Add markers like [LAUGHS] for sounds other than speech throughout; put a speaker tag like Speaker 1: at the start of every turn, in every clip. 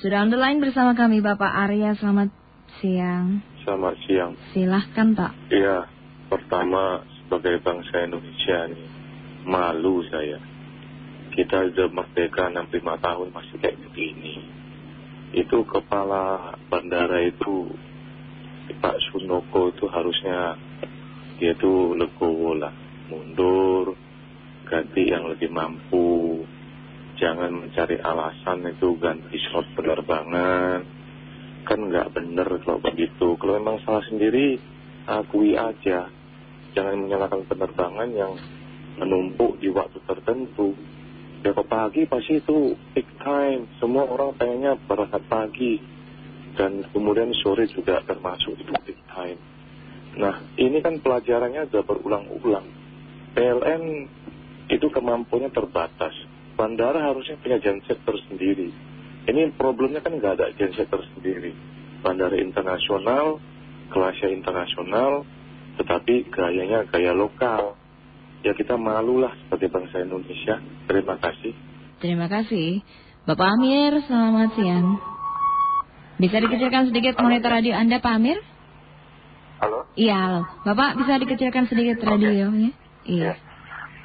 Speaker 1: Sudah on the line bersama kami Bapak Arya, selamat siang.
Speaker 2: Selamat siang.
Speaker 1: Silahkan Pak.
Speaker 2: Iya, pertama sebagai bangsa Indonesia nih, malu saya. Kita sudah merdeka 65 tahun masih kayak begini. Itu kepala bandara itu, Pak Sunoko itu harusnya dia itu legowo lah. Mundur, ganti yang lebih mampu. Jangan mencari alasan itu ganti slot penerbangan. Kan nggak bener kalau begitu. Kalau memang salah sendiri, akui aja. Jangan menyalahkan penerbangan yang menumpuk di waktu tertentu. Ke pagi pasti itu peak time. Semua orang pengennya berangkat pagi. Dan kemudian sore juga termasuk itu peak time. Nah ini kan pelajarannya sudah berulang-ulang. PLN itu kemampuannya terbatas. Bandara harusnya punya genset tersendiri. Ini problemnya kan nggak ada genset tersendiri. Bandara internasional, kelasnya internasional, tetapi gayanya gaya lokal. Ya kita malulah sebagai bangsa Indonesia. Terima kasih.
Speaker 1: Terima kasih. Bapak Amir, selamat siang. Bisa dikecilkan sedikit monitor radio Anda, Pak Amir?
Speaker 2: Halo?
Speaker 1: Iya, halo. Bapak bisa dikecilkan sedikit radionya? Iya.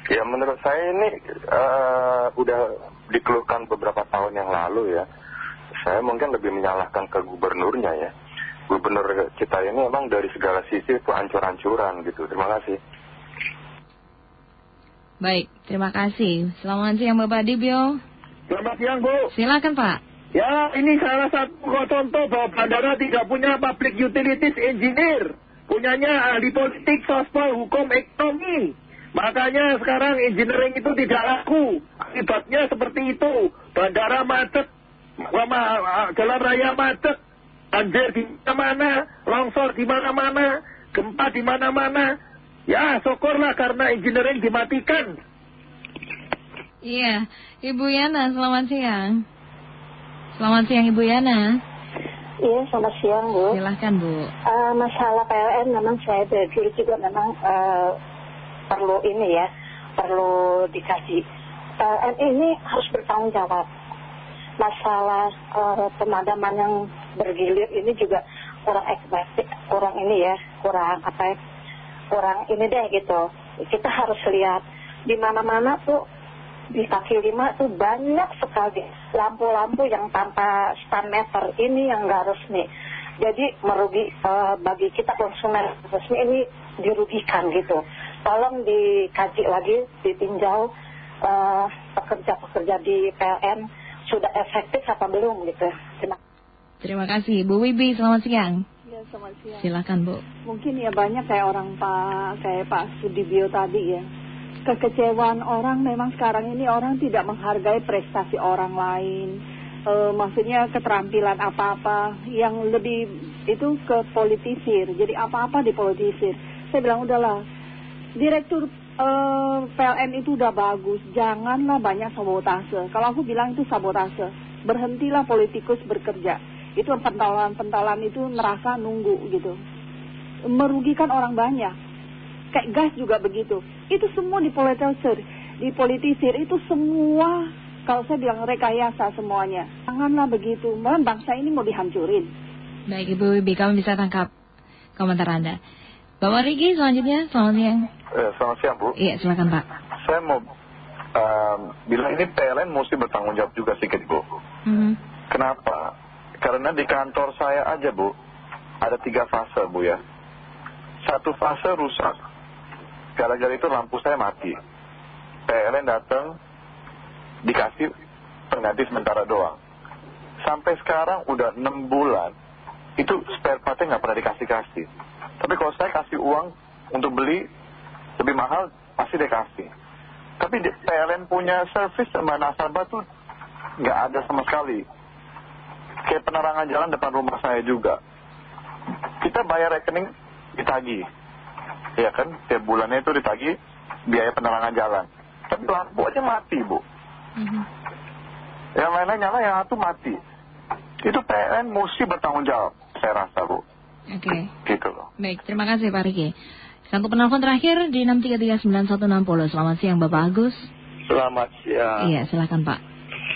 Speaker 2: Ya menurut saya ini uh, udah dikeluhkan beberapa tahun yang lalu ya. Saya mungkin lebih menyalahkan ke gubernurnya ya. Gubernur kita ini emang dari segala sisi itu ancur-ancuran gitu. Terima kasih.
Speaker 1: Baik, terima kasih. Selamat siang Bapak Dibio.
Speaker 3: Selamat siang Bu.
Speaker 1: Silakan Pak.
Speaker 3: Ya ini salah satu contoh bahwa bandara tidak punya public utilities engineer. Punyanya ahli politik, sosial, hukum, ekonomi. Makanya sekarang engineering itu tidak laku. Akibatnya seperti itu. Bandara macet, jalan raya macet, banjir di mana-mana, longsor di mana-mana, gempa di mana-mana. Ya syukurlah karena engineering dimatikan.
Speaker 1: Iya, Ibu Yana, selamat siang. Selamat siang Ibu Yana.
Speaker 4: Iya, selamat siang Bu.
Speaker 1: Silahkan Bu.
Speaker 4: Uh, masalah PLN memang saya dulu juga memang uh, perlu ini ya, perlu dikasih. PLN ini harus bertanggung jawab. Masalah uh, pemadaman yang bergilir ini juga kurang ekspektif, kurang ini ya, kurang apa ya, kurang ini deh gitu. Kita harus lihat di mana-mana tuh di kaki lima tuh banyak sekali lampu-lampu yang tanpa stand meter ini yang nggak resmi. Jadi merugi bagi kita konsumen resmi ini dirugikan gitu. Tolong dikaji lagi, ditinjau pekerja-pekerja di PLN sudah efektif apa belum gitu. Terima,
Speaker 1: Terima kasih Bu Wibi, selamat siang.
Speaker 5: Ya, selamat siang.
Speaker 1: Silakan Bu.
Speaker 5: Mungkin ya banyak kayak orang Pak, kayak Pak Sudibyo tadi ya. Kekecewaan orang memang sekarang ini orang tidak menghargai prestasi orang lain. E, maksudnya keterampilan apa-apa yang lebih itu ke politisir. Jadi apa-apa dipolitisir. Saya bilang udahlah, direktur e, PLN itu udah bagus. Janganlah banyak sabotase. Kalau aku bilang itu sabotase. Berhentilah politikus bekerja. Itu pentolan-pentolan itu merasa nunggu gitu. Merugikan orang banyak kayak gas juga begitu. Itu semua dipolitisir, dipolitisir itu semua kalau saya bilang rekayasa semuanya. Janganlah begitu, malah bangsa ini mau dihancurin.
Speaker 1: Baik Ibu Wibi, kami bisa tangkap komentar Anda. Bapak Riki selanjutnya, selamat siang.
Speaker 2: Eh, selamat siang Bu.
Speaker 1: Iya, silakan Pak.
Speaker 2: Saya mau um, bilang ini PLN mesti bertanggung jawab juga sedikit Bu.
Speaker 1: Mhm.
Speaker 2: Kenapa? Karena di kantor saya aja Bu, ada tiga fase Bu ya. Satu fase rusak, gara-gara itu lampu saya mati. PLN datang, dikasih pengganti sementara doang. Sampai sekarang udah 6 bulan, itu spare partnya nggak pernah dikasih-kasih. Tapi kalau saya kasih uang untuk beli lebih mahal, pasti dikasih. Tapi di, PLN punya service sama nasabah tuh nggak ada sama sekali. Kayak penerangan jalan depan rumah saya juga. Kita bayar rekening ditagih. Iya kan, tiap bulannya itu ditagih biaya penerangan jalan. Tapi lampu aja mati, Bu.
Speaker 1: Mhm.
Speaker 2: Yang lain-lain nyala, yang satu mati. Itu PLN mesti bertanggung jawab, saya rasa, Bu.
Speaker 1: Oke.
Speaker 2: Gitu loh.
Speaker 1: Baik, terima kasih Pak Riki. Satu penelpon terakhir di 6339160. Selamat siang Bapak Agus.
Speaker 6: Selamat siang.
Speaker 1: Iya, silakan Pak.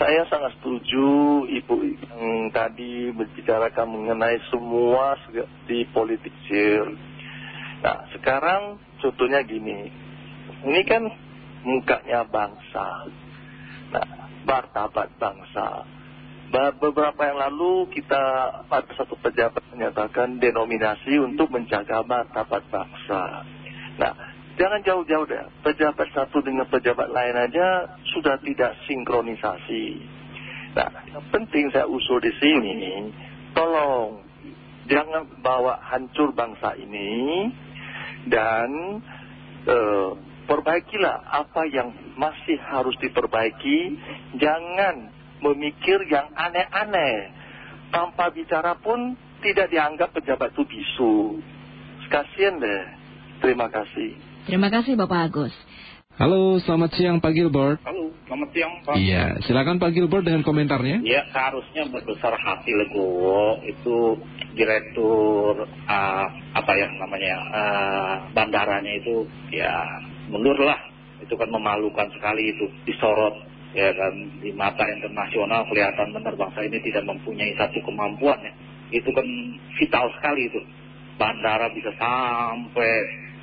Speaker 6: Saya sangat setuju Ibu yang tadi membicarakan mengenai semua di politik sir. Nah sekarang contohnya gini, ini kan mukanya bangsa, nah martabat bangsa. Beberapa yang lalu kita pada satu pejabat menyatakan denominasi untuk menjaga martabat bangsa. Nah jangan jauh-jauh deh, pejabat satu dengan pejabat lain aja sudah tidak sinkronisasi. Nah, yang penting saya usul di sini, tolong jangan bawa hancur bangsa ini dan eh, perbaikilah apa yang masih harus diperbaiki. Jangan memikir yang aneh-aneh. Tanpa bicara pun tidak dianggap pejabat itu bisu. Kasian deh. Terima kasih.
Speaker 7: Terima kasih Bapak Agus.
Speaker 8: Halo, selamat siang Pak Gilbert.
Speaker 9: Halo, selamat siang Pak.
Speaker 8: Iya, silakan Pak Gilbert dengan komentarnya.
Speaker 9: Ya, seharusnya berbesar hati Legowo itu direktur uh, apa ya namanya uh, bandaranya itu ya mundur lah. Itu kan memalukan sekali itu disorot ya kan di mata internasional kelihatan benar bangsa ini tidak mempunyai satu kemampuan ya. Itu kan vital sekali itu. Bandara bisa sampai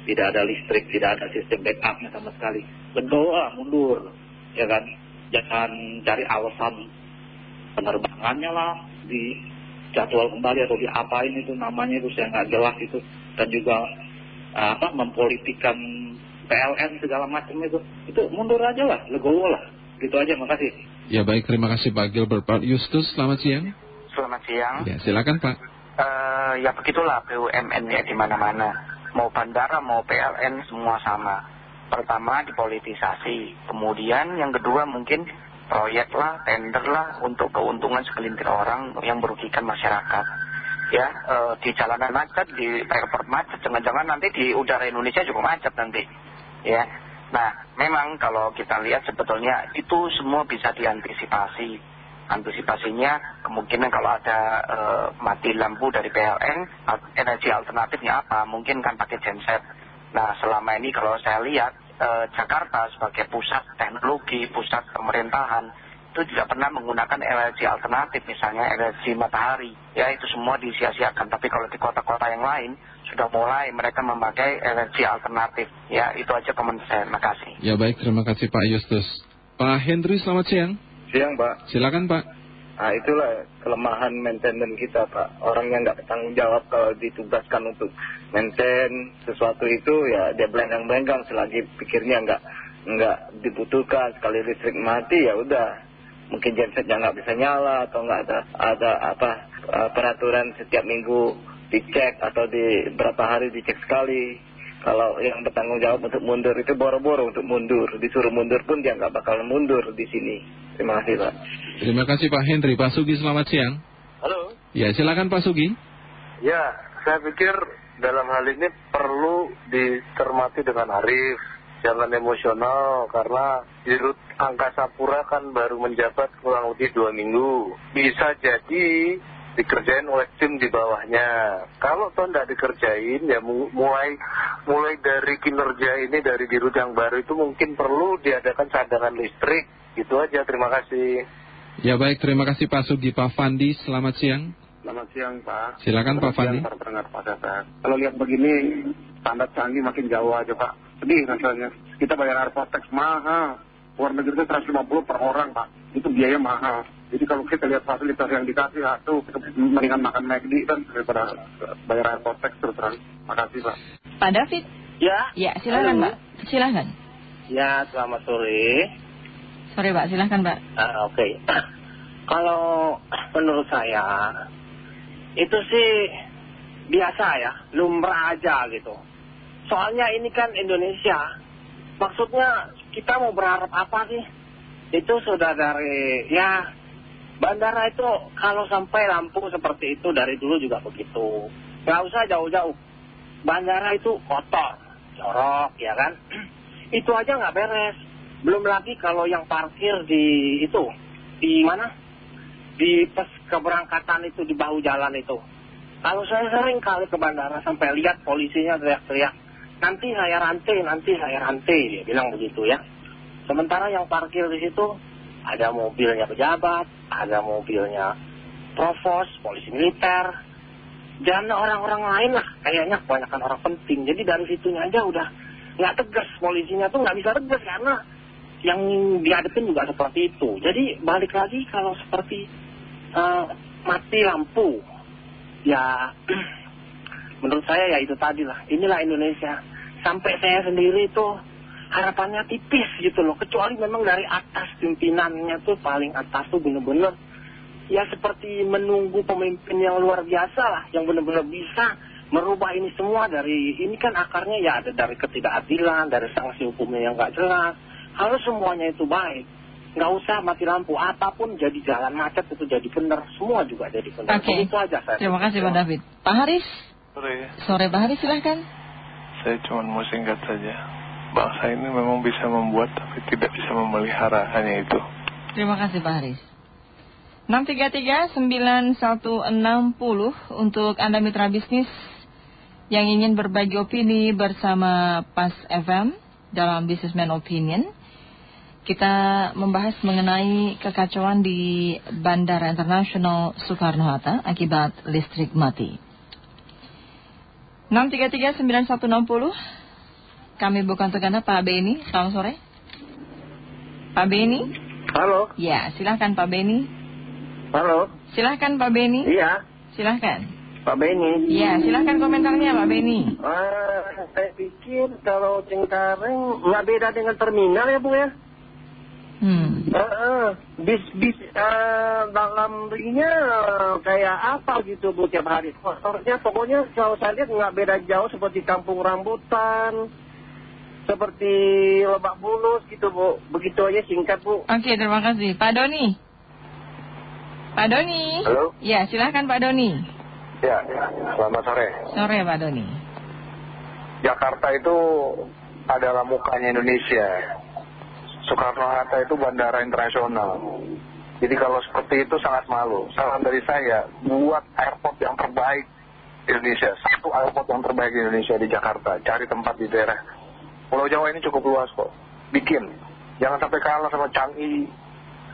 Speaker 9: tidak ada listrik, tidak ada sistem backupnya sama sekali. Berdoa mundur, ya kan? Jangan cari alasan penerbangannya lah di jadwal kembali atau di apa ini itu namanya itu saya nggak jelas itu dan juga apa mempolitikan PLN segala macam itu itu mundur aja lah legowo lah gitu aja makasih.
Speaker 8: Ya baik terima kasih Pak Gilbert Pak Justus selamat siang.
Speaker 10: Selamat siang.
Speaker 8: Ya silakan Pak.
Speaker 10: Uh, ya begitulah BUMN ya di mana-mana. Mau bandara mau PLN semua sama. Pertama dipolitisasi. Kemudian yang kedua mungkin proyek lah tender lah untuk keuntungan segelintir orang yang merugikan masyarakat. Ya e, di jalanan macet di airport macet jangan-jangan nanti di udara Indonesia juga macet nanti. Ya nah memang kalau kita lihat sebetulnya itu semua bisa diantisipasi. Antisipasinya kemungkinan kalau ada uh, mati lampu dari PLN energi alternatifnya apa? Mungkin kan pakai genset. Nah selama ini kalau saya lihat uh, Jakarta sebagai pusat teknologi pusat pemerintahan itu tidak pernah menggunakan energi alternatif misalnya energi matahari. Ya itu semua disia-siakan. Tapi kalau di kota-kota yang lain sudah mulai mereka memakai energi alternatif. Ya itu aja komentar saya. Terima kasih.
Speaker 8: Ya baik. Terima kasih Pak Justus. Pak Hendri selamat siang.
Speaker 6: Siang Pak.
Speaker 8: Silakan Pak.
Speaker 6: Nah itulah kelemahan maintenance kita Pak. Orang yang nggak bertanggung jawab kalau ditugaskan untuk maintain sesuatu itu ya dia belenggang-belenggang. Selagi pikirnya nggak nggak dibutuhkan sekali listrik mati ya udah mungkin gensetnya nggak bisa nyala atau nggak ada ada apa eh, peraturan setiap minggu dicek atau di berapa hari dicek sekali kalau yang bertanggung jawab untuk mundur itu boro-boro untuk mundur. Disuruh mundur pun dia nggak bakal mundur di sini. Terima kasih Pak.
Speaker 8: Terima kasih Pak Hendri. Pak Sugi selamat siang.
Speaker 6: Halo.
Speaker 8: Ya silakan Pak Sugi.
Speaker 6: Ya saya pikir dalam hal ini perlu dicermati dengan arif. Jangan emosional karena Dirut Angkasa Pura kan baru menjabat kurang lebih dua minggu. Bisa jadi dikerjain oleh tim di bawahnya. Kalau toh tidak dikerjain, ya mulai mulai dari kinerja ini dari dirut yang baru itu mungkin perlu diadakan cadangan listrik. Gitu aja, terima kasih.
Speaker 8: Ya baik, terima kasih Pak Sugi. Pak Fandi, selamat siang.
Speaker 3: Selamat siang Pak.
Speaker 8: Silakan Pak Fandi.
Speaker 3: Kalau lihat begini, standar canggih makin jauh aja Pak. Sedih rasanya. Kita bayar airport tax mahal. Luar negeri itu 150 per orang Pak. Itu biaya mahal. Jadi kalau kita lihat fasilitas yang dikasih, itu mendingan makan McD kan daripada bayar airport tax terus terang. Makasih Pak.
Speaker 7: Pak David.
Speaker 11: Ya.
Speaker 7: Ya, silakan Pak. Silakan.
Speaker 11: Ya, selamat sore.
Speaker 7: Sore Pak, silakan Pak.
Speaker 11: Uh, Oke. [CLEARS THROAT] kalau menurut saya, itu sih biasa ya, lumrah aja gitu. Soalnya ini kan Indonesia. Maksudnya kita mau berharap apa sih? Itu sudah dari, ya Bandara itu kalau sampai lampu seperti itu dari dulu juga begitu. Nggak usah jauh-jauh. Bandara itu kotor, jorok, ya kan? [CLEARS THROAT] itu aja nggak beres. Belum lagi kalau yang parkir di itu, di mana? Di pes keberangkatan itu, di bahu jalan itu. Kalau saya sering kali ke bandara sampai lihat polisinya teriak-teriak, nanti saya rantai, nanti saya rantai, dia bilang begitu ya. Sementara yang parkir di situ ada mobilnya pejabat, ada mobilnya provos, polisi militer, dan orang-orang lain lah kayaknya kebanyakan orang penting. Jadi dari situnya aja udah nggak tegas polisinya tuh nggak bisa tegas karena yang dihadapin juga seperti itu. Jadi balik lagi kalau seperti eh, mati lampu, ya [CLEARS THROAT] menurut saya ya itu tadi lah. Inilah Indonesia. Sampai saya sendiri tuh harapannya tipis gitu loh. Kecuali memang dari atas pimpinannya tuh paling atas tuh bener-bener ya seperti menunggu pemimpin yang luar biasa lah. Yang bener-bener bisa merubah ini semua dari ini kan akarnya ya ada dari ketidakadilan, dari sanksi hukumnya yang nggak jelas. Harus semuanya itu baik. Nggak usah mati lampu, apa pun jadi jalan macet itu jadi benar, semua juga jadi benar.
Speaker 7: Oke.
Speaker 11: Itu aja saya.
Speaker 7: Terima kasih Pak David. Pak Haris,
Speaker 12: Sore,
Speaker 7: sore Pak Haris silahkan.
Speaker 12: saya cuma mau singkat saja. Bangsa ini memang bisa membuat tapi tidak bisa memelihara, hanya itu.
Speaker 7: Terima kasih Pak Haris. 633-9160 untuk Anda mitra bisnis yang ingin berbagi opini bersama PAS FM dalam Businessman Opinion. Kita membahas mengenai kekacauan di Bandara Internasional Soekarno-Hatta akibat listrik mati. 633-9160 kami bukan untuk Anda Pak Beni, selamat sore. Pak Beni?
Speaker 13: Halo,
Speaker 7: Ya, silahkan Pak Beni.
Speaker 13: halo.
Speaker 7: Silahkan Pak Beni.
Speaker 13: Iya,
Speaker 7: Silahkan.
Speaker 13: Pak Beni.
Speaker 7: Ya, silahkan komentarnya Pak Beni.
Speaker 13: Ah, saya pikir kalau Cengkareng nggak beda dengan terminal ya Bu ya?
Speaker 7: Hmm.
Speaker 13: Bis bis ah, dalam ringnya kayak apa gitu Bu tiap hari? Motornya pokoknya kalau saya lihat nggak beda jauh seperti kampung rambutan, seperti lebak bulus gitu Bu. Begitu aja singkat Bu.
Speaker 7: Oke, terima kasih. Pak Doni. Pak Doni.
Speaker 14: Halo?
Speaker 7: Ya, silahkan Pak Doni.
Speaker 14: Ya, selamat sore.
Speaker 7: Sore Pak Doni.
Speaker 14: Jakarta itu adalah mukanya Indonesia. Soekarno-Hatta itu bandara internasional. Jadi kalau seperti itu sangat malu. Salam dari saya, buat airport yang terbaik di Indonesia. Satu airport yang terbaik di Indonesia di Jakarta. Cari tempat di daerah. Pulau Jawa ini cukup luas kok. Bikin. Jangan sampai kalah sama Changi.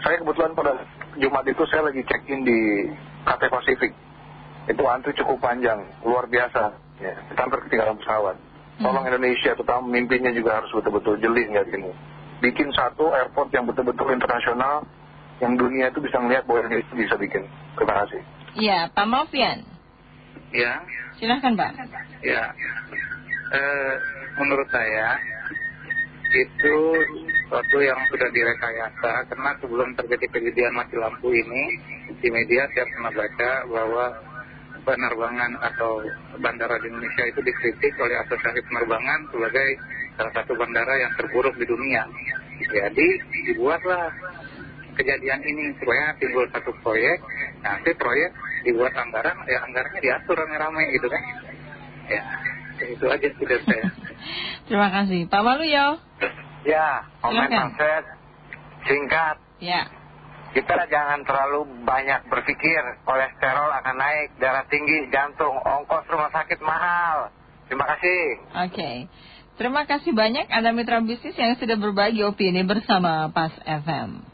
Speaker 14: Saya kebetulan pada Jumat itu saya lagi check-in di Cathay Pacific. Itu antri cukup panjang, luar biasa. Ya, kita hampir ketinggalan pesawat. Tolong Indonesia, terutama mimpinya juga harus betul-betul jeli nggak gini. Bikin satu airport yang betul-betul internasional, yang dunia itu bisa melihat bahwa Indonesia bisa bikin. Terima kasih.
Speaker 7: Ya, Pak Malfian.
Speaker 9: Ya,
Speaker 7: Silahkan Pak.
Speaker 9: ya. Eh, menurut saya itu sesuatu yang sudah direkayasa karena sebelum terjadi kejadian mati lampu ini di media saya pernah baca bahwa penerbangan atau bandara di Indonesia itu dikritik oleh asosiasi penerbangan sebagai salah satu bandara yang terburuk di dunia. Jadi dibuatlah kejadian ini supaya timbul satu proyek, nanti proyek dibuat anggaran, ya anggarannya diatur rame-rame gitu kan. Ya, itu aja dari saya. [LAUGHS]
Speaker 7: Terima kasih. Pak Waluyo.
Speaker 15: Ya, komentar saya singkat.
Speaker 7: Ya.
Speaker 15: Kita jangan terlalu banyak berpikir kolesterol akan naik, darah tinggi, jantung, ongkos rumah sakit mahal. Terima kasih.
Speaker 7: Oke. Terima kasih banyak Anda mitra bisnis yang sudah berbagi opini bersama PAS FM.